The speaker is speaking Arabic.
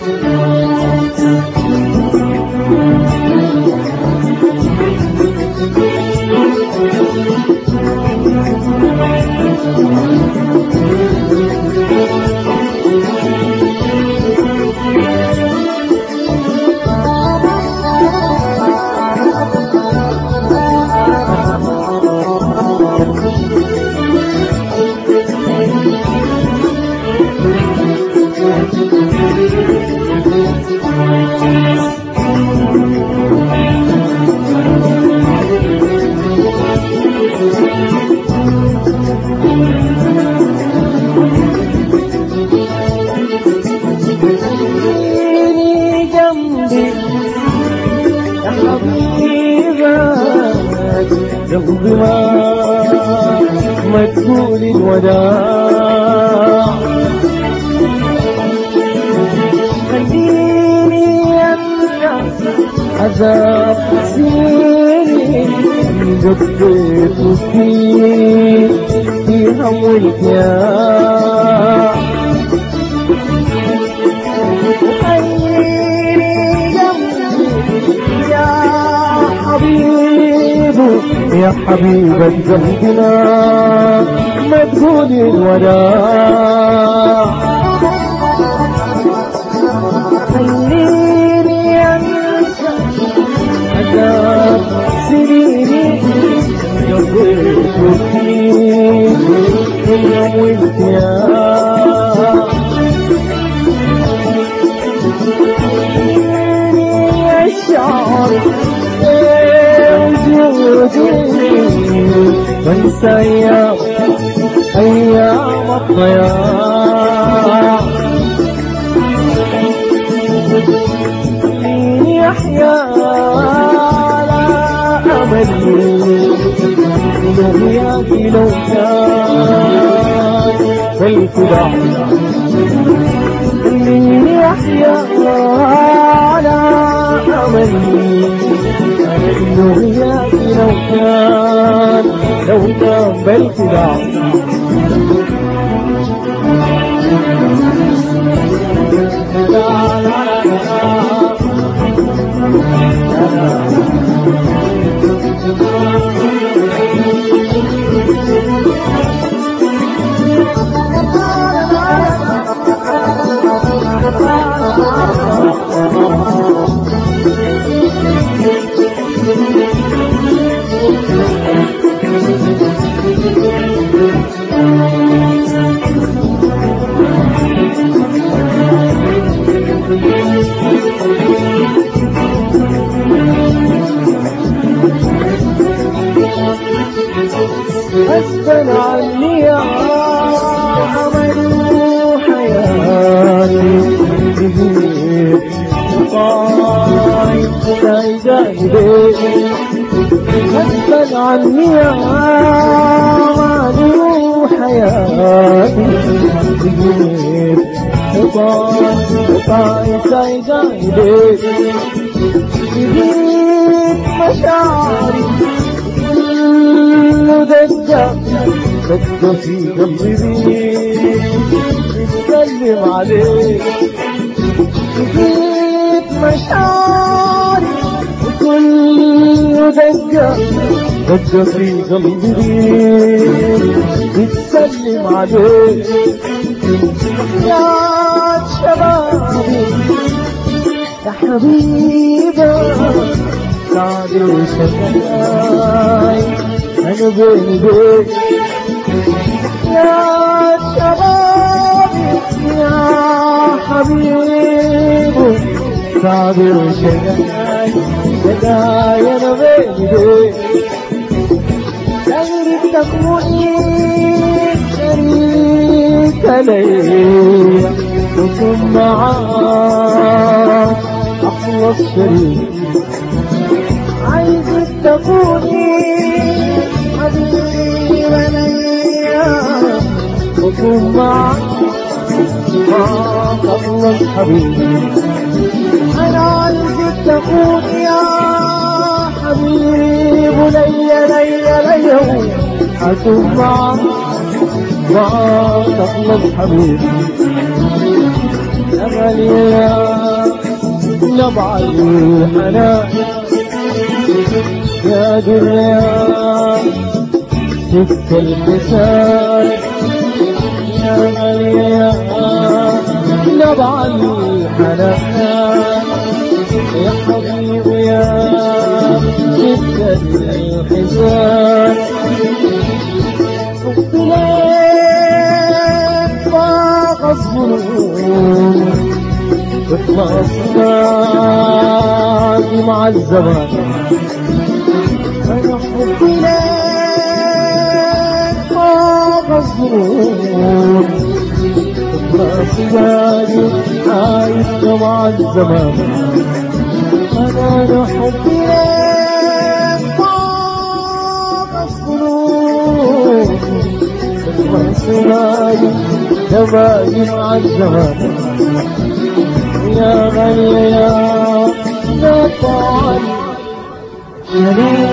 Lord. قلبي ما ما تقول الوداع خليني انسى عذاب سنين قضيت فيه في هم والكيان يا حبيبة قلبنا تقول الوداع خليني عذاب سنيني اليوم والكيان الشعر وجودي وانسى أيام أيام الضياع مين يحيا على املي لو كان على املي انه ياكي لو كان لو كان بالخداع لا غصبا عني يا عمل حياتي. طايب سايدة غصبا عني يا عمل حياتي. طايب سايدة مشاعري دقة في قلبي بتكلم عليك. جيت مشاعري كل دقة دقة في قلبي بتسلم عليك. يا شبابي يا حبيبي سعدي وشكاي أنا بين بيت يا شبابي يا حبيبي وشكاي شكاي أنا بين بيت تغرب تكوني شريك لي وكن معاك أخلص شريك. عايزك تكوني حبيبة ليا وكن معاك ما تخلص حبيبي أنا عايزك تكون يا حبيب ليا ليا ليا أكون معاك ما تخلص حبيبي يا نبع الحنان يا دنيا سك الحسان يا غالية نبع الحنان يا حبيبي يا سك الحسان ليك فاق الظنون اخلص نادي مع الزمان. أنا حبي لك مصبور راسي راجل عايش طبعا زمان أنا لحبي راسي راجل تباين عن زمان يا غالي يا نطعن يا